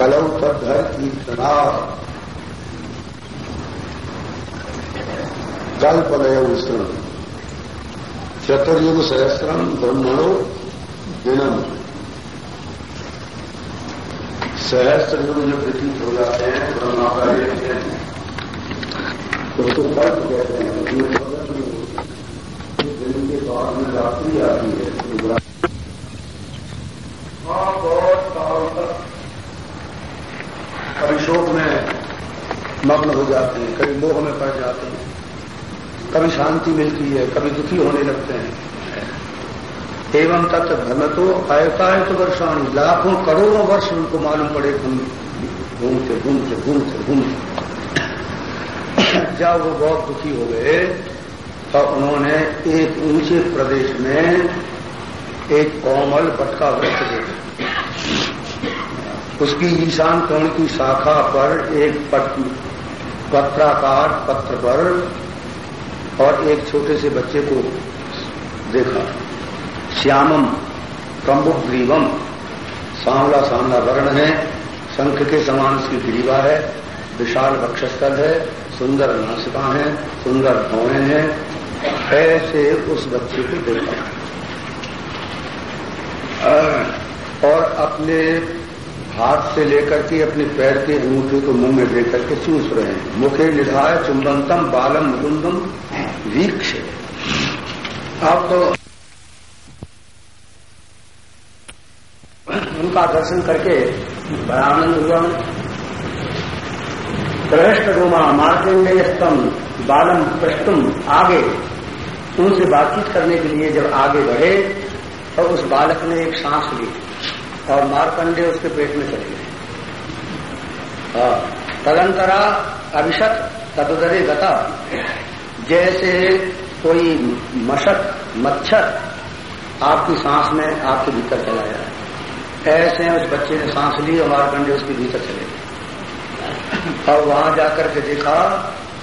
कलौ तद्धर कीर्तना कल्पनय विश्रम चतुर्युग सहस्रम, ब्रह्मणो दिनम। सहस्त्र युग जो व्यतीत हो जाते हैं, ब्रह्मा का एक तो उसको कल्प कहते हैं। दिन के बाद में रात्रि आती है हाँ बहुत सालों तक शोक में मग्न हो जाते हैं, कभी मोह में पड़ जाते हैं, कभी शांति मिलती है, कभी दुखी होने लगते हैं। एवं तत्व धर्म तो आयतायत तो वर्षाणी, लाखों करोड़ों वर्ष उनको मालूम पड़े घूमते घूमते घूमते घूमते। जब वो बहुत दुखी हो गए तो उन्होंने एक ऊँचे प्रदेश में एक कोमल पटका वृक्ष देखा। उसकी ईशान कोण की शाखा पर एक पत्राकार पत्र पर और एक छोटे से बच्चे को देखा। श्यामम, कंबुग्रीवम, सांवला सांवला वर्ण है, शंख के समान उसकी ग्रीवा है, विशाल वक्षस्थल है, सुंदर नासिका है, सुंदर भौएँ हैं, ऐसे उस बच्चे को देखा। और अपने हाथ से लेकर के अपने पैर के अंगूठे को मुँह में लेकर के चूस रहे हैं। मुखे निधाय चुंबनतम, बालम मुकुंदम वीक्ष। अब तो उनका दर्शन करके बड़ा आनंद हुआ। प्रहष्ट रोमा मार्केंडेय स्तम बालम पृष्ठम आगे। उनसे बातचीत करने के लिए जब आगे बढ़े तो उस बालक ने एक सांस ली। और मारकंडे उसके पेट में चले गए। हाँ, तदंतरा अभिषत तदुदरे गता। जैसे कोई मशक मच्छर आपकी सांस में आपके भीतर चला जाए। ऐसे उस बच्चे ने सांस ली और मारकंडे उसके भीतर चले गए। और वहाँ जाकर के देखा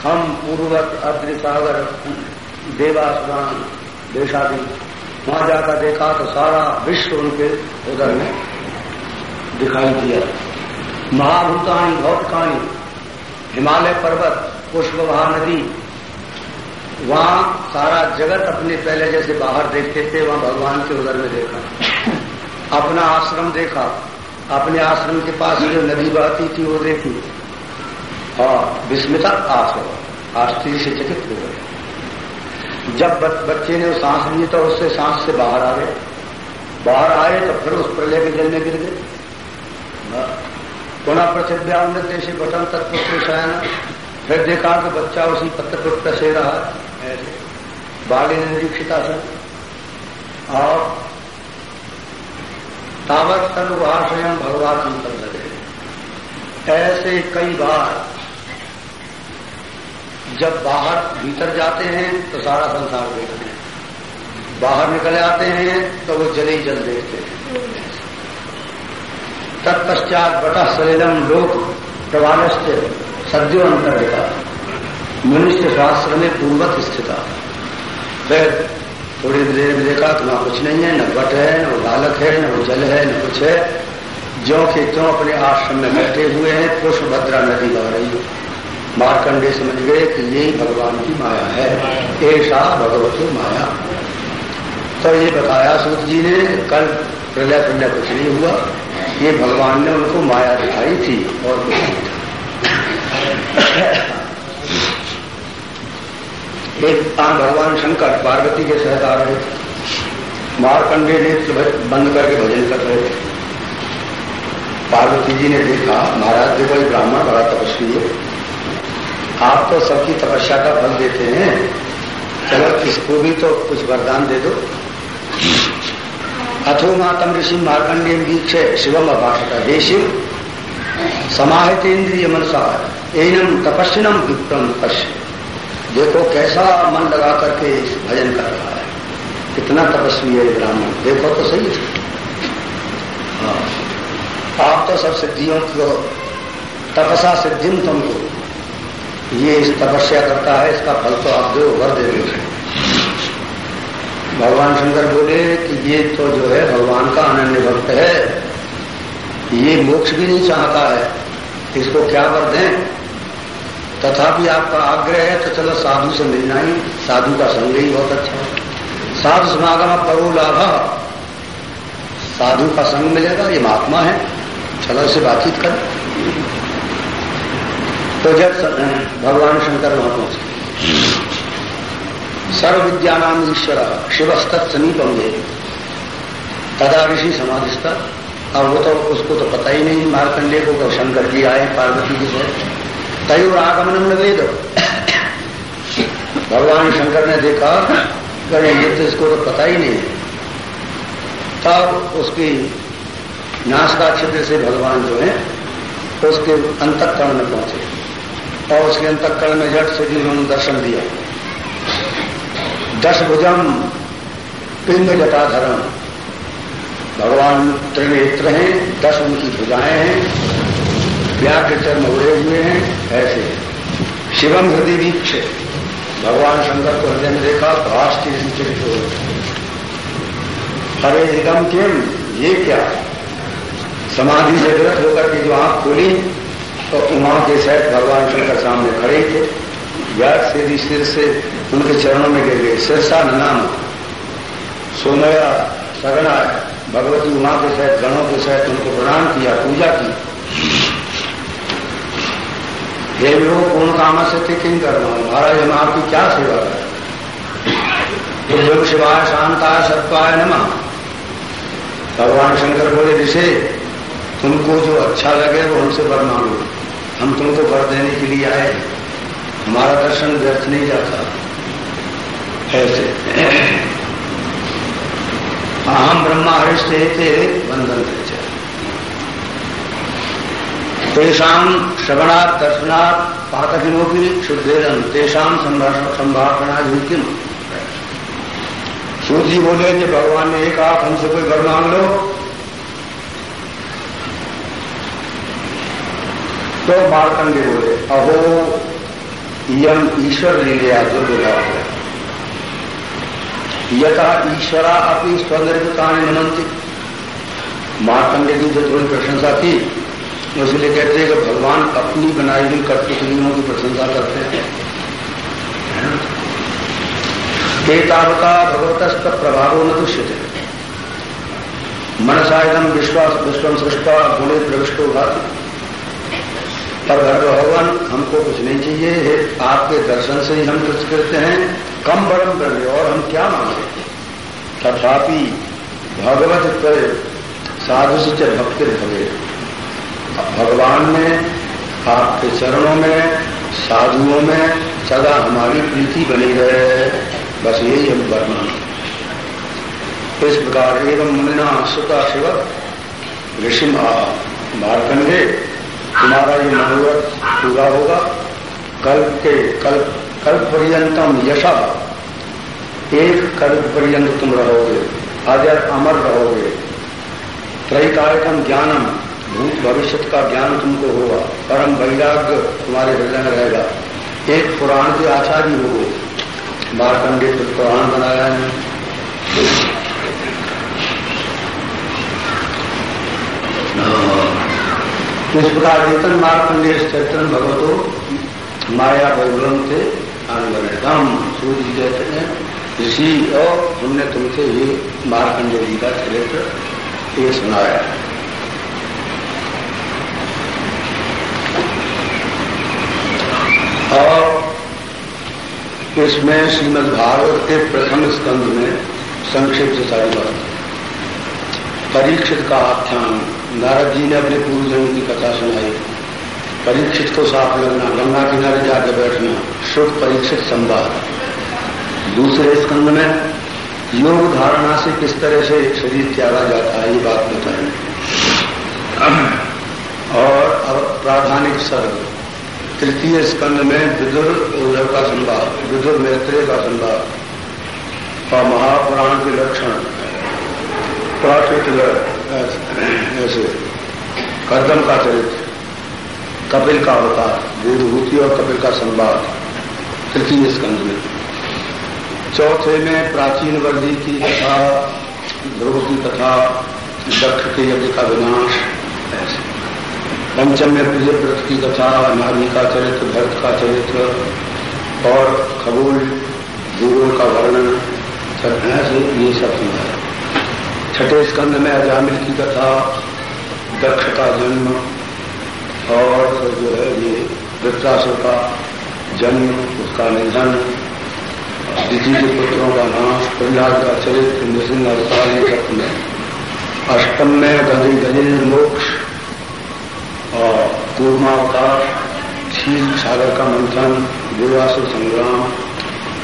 हम पूर्वक अग्नि सागर देवासुरान देशादी वहाँ जाकर देखा तो सारा विश्व उनके उधर में दिखाई दिया। महाभूतानी, भौतकानी, हिमालय पर्वत पुष्प नदी, वहाँ सारा जगत अपने पहले जैसे बाहर देखते थे, वहाँ भगवान के उधर में देखा। अपना आश्रम देखा। अपने आश्रम के पास जो नदी बहती थी, वो देखी। और विस्मिता आश्रम आश्चर्य से चकित हो गए। जब बच्चे ने सांस ली तो उससे सांस से बाहर आ गए। बाहर आए तो फिर उस प्रलय के जल में गिर गए। पुनः प्रसिद्ध से बटन तत्व शयन फिर देखा कि बच्चा उसी पत्र पर कसे रहा ऐसे बाली निरीक्षिता से। और तावत तन वहाँ स्वयं भगवान अंतर लगे। ऐसे कई बार जब बाहर भीतर जाते हैं तो सारा संसार देखते हैं। बाहर निकले आते हैं तो वो जले ही जल देखते हैं। तत्पश्चात बटा शरीरम लोक प्रवालस्य सद्यो अंतर्गता। मनुष्य शास्त्र में पूर्वत स्थित। फिर थोड़ी देर में देखा तो वहाँ कुछ नहीं है, न बट है, न बालक है, न वो जल है, न कुछ है। ज्यो के त्यों अपने आश्रम में बैठे हुए हैं पुष्प भद्रा नदी बह रही है। मारकंडे समझ गए कि यही भगवान की माया है। ऐसा भगवती माया। तो ये बताया सूत जी ने, कल प्रलय प्रलय कुछ नहीं हुआ। ये भगवान ने उनको माया दिखाई थी और एक भगवान शंकर पार्वती के साथ आ रहे थे मारकंडे ने बंद करके भजन कर रहे थे। पार्वती जी ने देखा, महाराज, देखो ब्राह्मण बड़ा तपस्वी है। आप तो सबकी तपस्या का फल देते हैं। चलो, इसको भी तो कुछ वरदान दे दो। अथो मातम ऋषि मार्कंडे वीक्ष शिवम अभाषता। हे शिव समाहित इंद्रिय मनसा एनम तपस्विनम विप्रम पश्य। देखो कैसा मन लगा करके भजन कर रहा है। कितना तपस्वी है ब्राह्मण। देखो तो सही हाँ। आप तो सब सिद्धियों को, तपसा सिद्धिम तुमको ये इस तपस्या करता है, इसका फल तो आप दो वर दे देते भगवान शंकर बोले कि ये तो जो है भगवान का अनन्य भक्त है ये मोक्ष भी नहीं चाहता है। इसको क्या कर दें? तथापि आपका आग्रह है तो चलो साधु से मिलना ही। साधु का संग ही बहुत अच्छा है। साधु समागम परो लाभा। साधु का संग मिलेगा, ये महात्मा है। चलो इसे बातचीत कर। तो जब भगवान शंकर वहाँ पहुँचे। सर्व विद्या नाम ईश्वर शिवस्तत् समीप होंगे तदा ऋषि समाधिस्था। अब वो तो उसको तो पता ही नहीं, मारकंडे को तो शंकर जी आए, पार्वती जी से। तय आगमन वेद। भगवान शंकर ने देखा ये तो इसको तो पता ही नहीं। तब उसकी नाश का छिद्र से भगवान जो है, उसके अंतकरण में पहुँचे। और उसके अंतकरण में जट से जिन्होंने दर्शन दिया। दस भुजम पिंग जटाधरम भगवान त्रिनेत्र हैं, दस उनकी भुजाएँ हैं, व्याघ्र चर्म उड़े हुए हैं, ऐसे। शिवम हृदय वीक्ष। भगवान शंकर को हृदय में देखा भाष चिरित हो अरे निगम किम? ये क्या? समाधि विरत होकर के जो आँख खोली तो उमा के सहित भगवान शंकर सामने खड़े थे। व्याग से सिर से उनके चरणों में गिर गए सिरसा नाम सोनया सगना भगवती उमा के सहित, गणों के सहित उनको प्रणाम किया, पूजा की। हे विभो पूर्ण काम से थे किन करना महाराज, हम आपकी क्या सेवा करें? शिवाय, शांताय सत्वाय नमा। भगवान शंकर बोले, ऋषि, तुमको जो अच्छा लगे, वो हमसे वर मांगो। हम तुमको वर देने के लिए आए हमारा दर्शन व्यर्थ नहीं जाता। ऐसे। अहम ब्रह्मा हरिष्ठ थे, बंधन तेषाम श्रवणात्, दर्शनात् पातकिनो की शुद्धेरन तेषाम संभाषणा किम सूर्य बोले कि भगवान ने एक आप हमसे कोई घर मांग लो। तो मारकंडे बोले, अहो यम ईश्वर लीलिया दुर्गा यथा ईश्वरा अपनी स्वनिर्मिता मनंती मारकंडे की जो थोड़ी प्रशंसा थी इसलिए कहते हैं कि भगवान अपनी बनाई हुई कठपुतलियों की प्रशंसा करते हैं। एतावता भगवत प्रभावों न दुष्यते। मनसा एकदम विश्वास विश्वम सृष्टा गुणे प्रविष्टो भाती। पर भगवान, हमको कुछ नहीं चाहिए आपके दर्शन से ही हम कुछ करते हैं। कम बड़म कर और हम क्या मांगे? तथापि भगवत साधु से भक्ति भगे भगवान में, आपके चरणों में, साधुओं में सदा हमारी प्रीति बनी रहे। बस यही हम करना इस प्रकार एवं मुनिना सुता शिव ऋषि मारकंडे, तुम्हारा ये मनोरथ पूरा होगा। कल्प के कल्प कल्प पर्यंतम यशा। एक कल्प पर्यंत तुम रहोगे अजर अमर रहोगे। त्रैकालिकम ज्ञानम भूत भविष्य का ज्ञान तुमको होगा। परम वैराग्य तुम्हारे हृदय में रहेगा। एक पुराण के आचार्य हो गए मारकंडे पुराण बनाया है। इस प्रकार वेतन मार्कंडेय चैतन भगवतो माया बहुलम थे अनुगम सूर्य कहते हैं, ऋषि और हमने तुमसे ये मार्कंडेय जी का चरित्र ये सुनाया। और इसमें श्रीमद भागवत के प्रथम स्कंध में संक्षिप्त सारी बात। परीक्षित का आख्यान, नारद जी ने अपने पूर्वजों की कथा सुनाई। परीक्षित को साफ़ लगना गंगा किनारे जाकर बैठना शुभ परीक्षित संवाद। दूसरे स्कंद में, योग धारणा से किस तरह से शरीर त्यागा जाता है, ये बात बताएँ और अब प्राधानिक सर्ग। तृतीय स्कंद में विदुर उद्धव का संवाद, विदुर मैत्रेय का संवाद, और महापुराण के लक्षण, प्राकृतिक ऐसे, कर्दम का चरित्र। कपिल का अवतार वेदभूति और कपिल का संवाद, तृतीय स्कंध में। चौथे में प्राचीन वर्दी की कथा ध्रुव की कथा, दक्ष के यज्ञ का विनाश है पंचम में प्रियव्रत की कथा, नारी का चरित्र, भरत का चरित्र, और खगोल, भूगोल का वर्णन ऐसे ये सब है। छठे स्कंध में अजामिल की कथा, दक्ष का जन्म और जो है ये वृत्रासुर का जन्म, उसका निधन दिति के पुत्रों का नाश प्रहलाद का चरित्र, नृसिंह अवतार, ये सब में अष्टम में गजे गजे मोक्ष और कूर्मावतार क्षीर सागर का मंथन देवासुर संग्राम,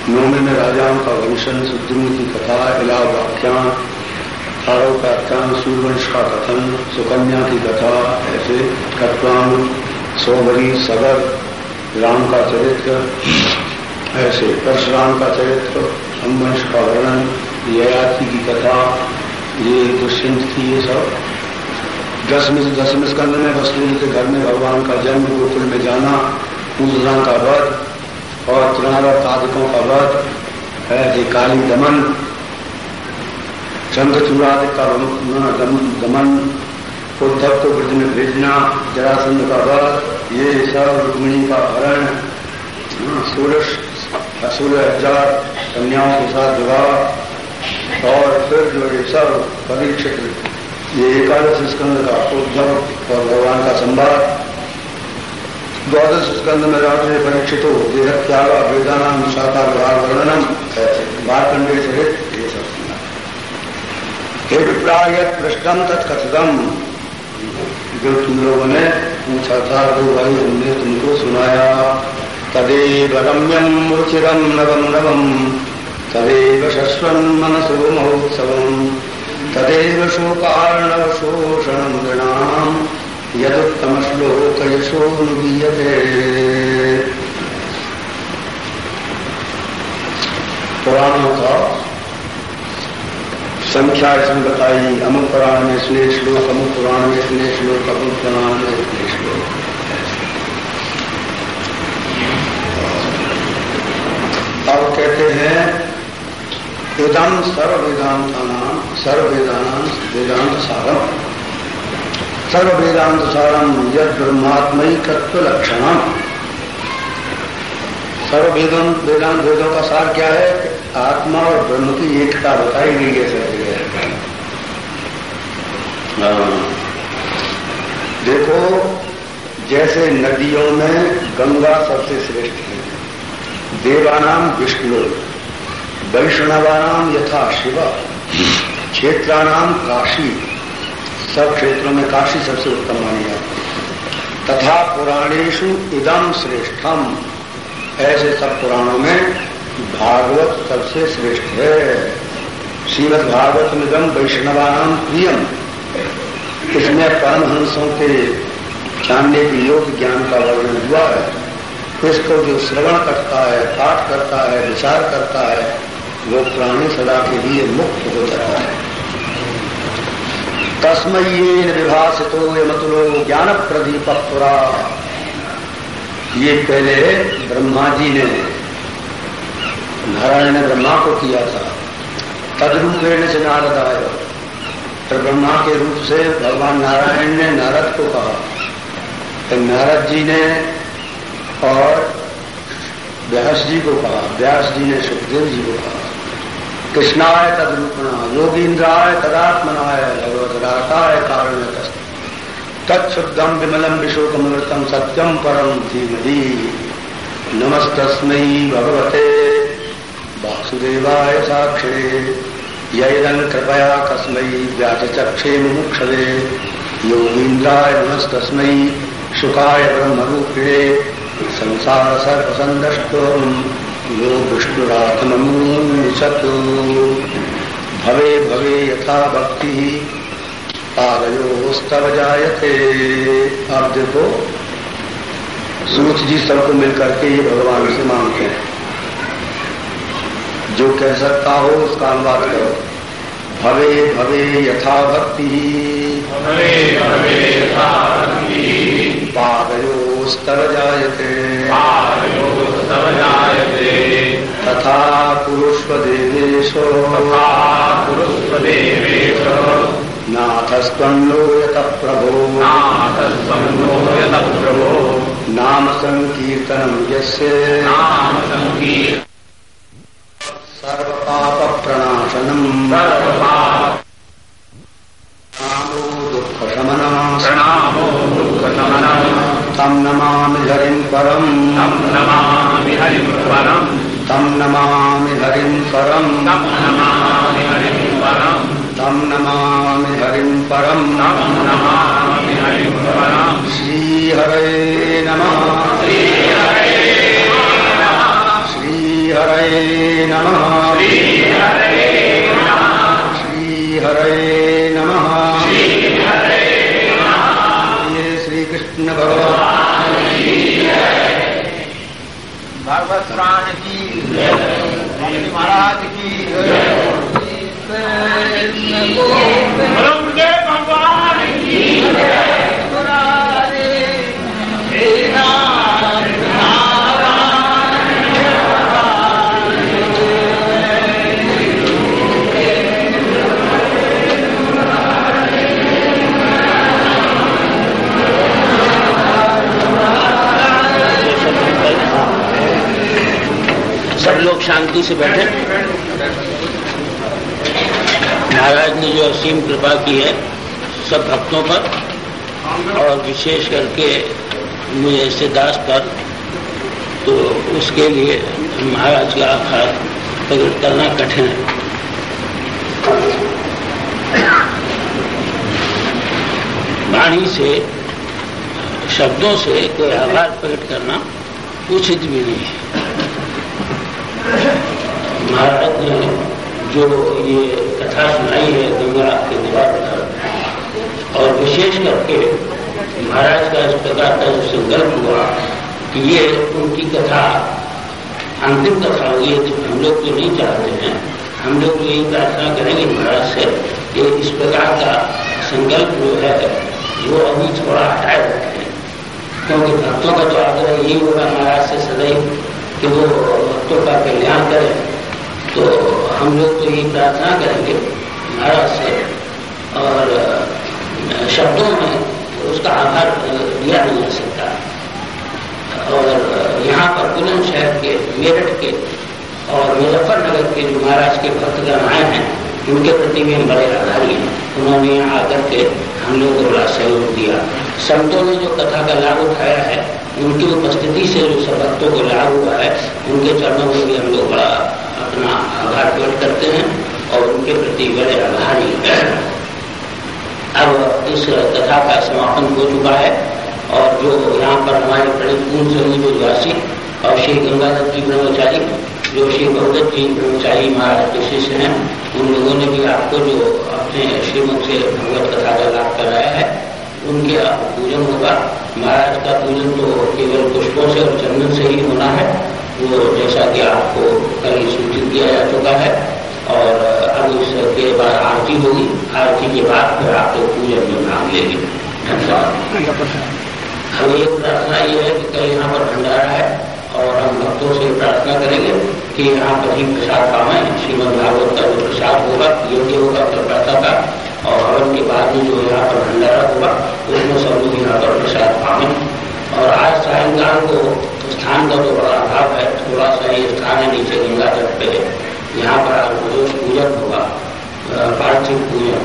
नौमे में राजाओं का वंशन सुद्रुम की कथा इलाव व्याख्यान अठारह का सूर्यवंश का कथन सुकन्या की कथा ऐसे कटवान सोमरी सगर राम का चरित्र ऐसे परशुराम का चरित्र संवंश का वर्णन ययाति की कथा ये दुष्यंत की ये सब। दसवें दसवें स्कंद में वसुदेव के घर में भगवान का जन्म, गोकुल में जाना पूजना का वध, और त्रिनावत आदिकों का वध, है काली दमन। चंद्रचूड़ादि का दमन उद्धव को ब्रज में भेजना, जरासंध का वध, ये सब रुक्मिणी का हरण सोलह सोलह हज़ार कन्याओं के साथ विवाह, और फिर जो ये सब परीक्षित ये एकादश स्कंद का उद्धव और भगवान का संवाद, द्वादश स्कंद में राष्ट्रीय परीक्षित हो देह त्याग, वेदानाम शाखा विभाग वर्णनम बारखंडे सहित ये सब। सुना विप्राय पृष्ठम तत्कथितम। जो तुम लोगों ने पूछा था, वो भाई हमने तुमको सुनाया। तदेव रम्यम रुचिरम नवम नवम तदेव शश्वन मनसो महोत्सवम। तदेव शोकार्णव शोषण गृणाम। यदुत्तम श्लोक यशो यशोनुगीयते पुराणों का संख्या इसमें बताई अमुक पुराण में इतने श्लोक अमुक पुराण में इतने श्लोक अमुक पुराण में इतने श्लोक अब कहते हैं वेदांत सर्व वेदांत नाम सर्व वेदांत वेदांत सारम सर्व वेदांत सारम यद ब्रह्मात्मयी तत्व लक्षणम सर्व वेदांत वेदांत वेदों का सार क्या है आत्मा और ब्रह्म की एकता बताई गई है जगह हाँ। देखो, जैसे नदियों में गंगा सबसे श्रेष्ठ है। देवानाम विष्णु वैष्णवानाम यथा शिव क्षेत्राणाम काशी। सब क्षेत्रों में काशी सबसे उत्तम मानी जाती तथा पुराणेशु इदम श्रेष्ठम ऐसे सब पुराणों में भागवत सबसे श्रेष्ठ है। श्रीमद भागवत निगम वैष्णवानाम प्रियम। इसमें परमहंसों के जानने के योग ज्ञान का वर्णन हुआ है। इसको जो श्रवण करता है, पाठ करता है, विचार करता है, वो प्राणी सदा के लिए मुक्त हो जाता है। तस्मयेन विभाषितो यमतुलो ज्ञान प्रदीप पुरा ये पहले ब्रह्मा जी ने नारायण ने ब्रह्मा को किया था। तदरूपेण से नारद आए ब्रह्मा के रूप से भगवान नारायण ने नारद को कहा। तो नारद जी ने और व्यास जी को कहा। व्यास जी ने सुखदेव जी को कहा। कृष्णाय तदरूपणा योगींद्राय तदात्मनाय भगवतराताय कारण तत्शुद्धम विमलम विशोकमृतम सत्यम परम धीमही। नमस्तस्मय भगवते वासुदेवाय साक्षे यैरन कृपया कस्मै व्याचक्षे मुमुक्षदे योगीन्द्राय नमस्तस्मै सुखाय ब्रह्मरूपिणे संसार सर्वसन्दष्टो यो विष्णुरात्ममुनिशतु भवे भवे यथा भक्ति पादयोस्तव जायते। आप देखो सूच जी सबको मिलकर के ये भगवान से मांगते हैं। जो कह सकता हो उसका अनुवाद करो। भवे भवे यथा भक्ति पादयोस्तर जायते तथा पुरुष्वदेवेशो। नाथस्त्वन्नो यत प्रभो नाम संकीर्तनम यस्य। नाम संकीर्तन सर्वपाप प्रणाशनम नामो दुःख शमनम प्रणामो तम नमामि हरिं परम। तं नमामि हरिं परम्। तम नमामि हरिं परम। तं नमामि हरिं परम्। तम नमामि हरिं परम। तं नमामि हरिं परम्। श्रीहरे नमः। श्रीहरे नमः। श्रीहरे नमः। ये श्री कृष्ण भगवान। भगवत प्राण की महाराज की ब्रह्मदेव भगवान की शांति से बैठे। महाराज ने जो असीम कृपा की है सब भक्तों पर और विशेष करके मुझे ऐसे दास पर तो उसके लिए महाराज का आभार प्रकट करना कठिन है। वाणी से, शब्दों से कोई आभार प्रकट करना उचित भी नहीं है। महाराज ने जो ये कथा सुनाई है, गंगा के द्वार पर। और विशेष करके महाराज का इस प्रकार का जो संकल्प हुआ कि ये उनकी कथा अंतिम कथा हुई है तो हम लोग तो नहीं चाहते हैं। हम लोग तो यही प्रार्थना करेंगे महाराज से कि इस प्रकार का संकल्प जो है, वो अभी थोड़ा हटाए रखें। क्योंकि भक्तों का तो आग्रह यही होगा महाराज से सदैव कि वो भक्तों का कल्याण करें। तो हम लोग तो ये प्रार्थना करेंगे महाराज से। और शब्दों में उसका आधार दिया नहीं जा सकता। और यहाँ पर बुलंदशहर के, मेरठ के और मुजफ्फरनगर के जो महाराज के भक्तगण आए हैं, उनके प्रति भी हम बड़े आभारी हैं। उन्होंने यहाँ आकर के हम लोगों को बड़ा सहयोग दिया। संतों ने जो कथा का लाभ उठाया है, उनकी उपस्थिति से जो सब भक्तों को लाभ हुआ है, उनके चरणों में भी हम लोग बड़ा अपना आभार व्यक्त करते हैं और उनके प्रति बड़े आभारी अब इस कथा का समापन हो चुका है और जो यहाँ पर हमारे बड़े पूर्ण वासी और श्री गंगाधर जी ब्रह्मचारी, जो श्री भगवत जी ब्रह्मचारी महाराज के शिष्य हैं, उन लोगों ने भी आपको जो अपने श्रीमुख से भगवत कथा का लाभ कराया है, उनके पूजन होगा। महाराज का पूजन तो केवल पुष्पों से और चंदन से ही होना है। वो जैसा कि आपको कल सूचित किया जा चुका है, और अब इसके बाद आरती होगी। आरती के बाद फिर आप लोग पूजन में भाग लेंगे। धन्यवाद। हम एक प्रार्थना ये है कि कल यहाँ पर भंडारा है, और हम भक्तों से प्रार्थना करेंगे कि यहाँ पर ही प्रसाद पावें श्रीमद भागवत का जो प्रसाद होगा, योग्य होगा प्रदाता का, और हवन के बाद में जो यहाँ पर भंडारा होगा, उसमें सब लोग यहाँ पर प्रसाद पावें और आज सायंकाल को स्थान का जो बड़ा अभाव है, थोड़ा सा ये स्थान है नीचे गंगा तट पे। यहाँ पर रोज पूजन होगा पार्थिव पूजन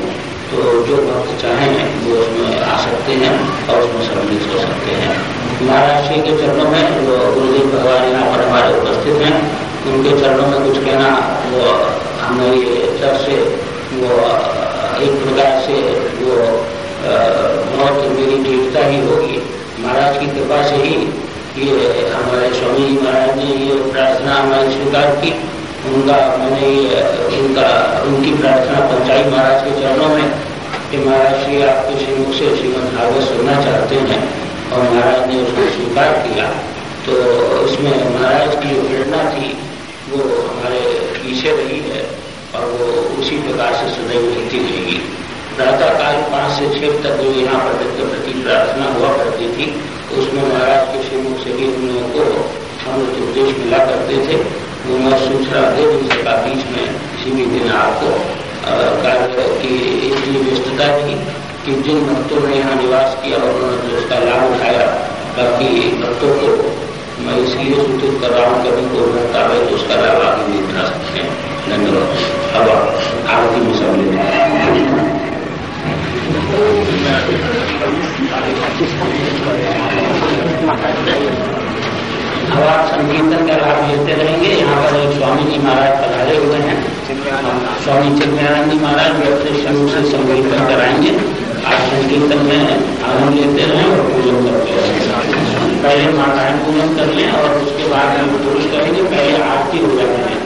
तो जो भक्त चाहें वो उसमें आ सकते हैं और उसमें सम्मिलित हो सकते हैं। महाराज जी के चरणों में, वो गुरुदेव भगवान यहाँ पर हमारे उपस्थित हैं। उनके चरणों में कुछ कहना, वो हमारी तरफ़ से, वो एक प्रकार से वो बहुत मेरी दृढ़ता ही होगी। महाराज की कृपा से ही ये हमारे स्वामी जी महाराज ने ये प्रार्थना हमारी स्वीकार की उनका मैंने ये उनका उनकी प्रार्थना पहुंचाई महाराज के चरणों में कि महाराज जी आपके श्रीमुख से श्रीमद भागवत सुनना चाहते हैं और महाराज ने उसको स्वीकार किया तो उसमें महाराज की जो प्रेरणा थी, वो हमारे पीछे रही है और वो उसी प्रकार से सदैव रहती रहेगी प्रातः पाँच से तक जो यहाँ पर के प्रति प्रार्थना हुआ करती थी उसमें महाराज के श्रीमुख से भी उन लोगों को हम लोग उपदेश मिला करते थे। वो मैं सूचना दे नहीं सका बीच में सीमित दिन आपको कार्य की इतनी व्यस्तता थी कि जिन भक्तों ने यहाँ निवास किया और उन्होंने जो उसका लाभ उठाया, बाकी भक्तों को मैं इसलिए सूचित कर रहा हूँ कभी कोई भक्त आवे तो उसका लाभ आगे भी उठा सकते हैं। धन्यवाद। अब आरती में सम्मिलित अब आप संकीर्तन का लाभ लेते रहेंगे। यहाँ पर एक स्वामी जी महाराज पधारे हुए हैं, स्वामी चिन्मयानंद जी महाराज भी अपने शुरू से संकीर्तन कराएँगे। आप संकीर्तन में आनंद लेते रहें और पूजन करते रहें। पहले माताएँ पूजन कर लें और उसके बाद हम पुरुष करेंगे। पहले आरती हो जाते हैं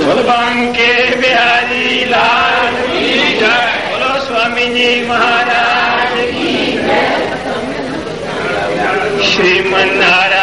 बलवान के बिहारी लाल बोलो स्वामी जी महाराज श्रीमन नारायण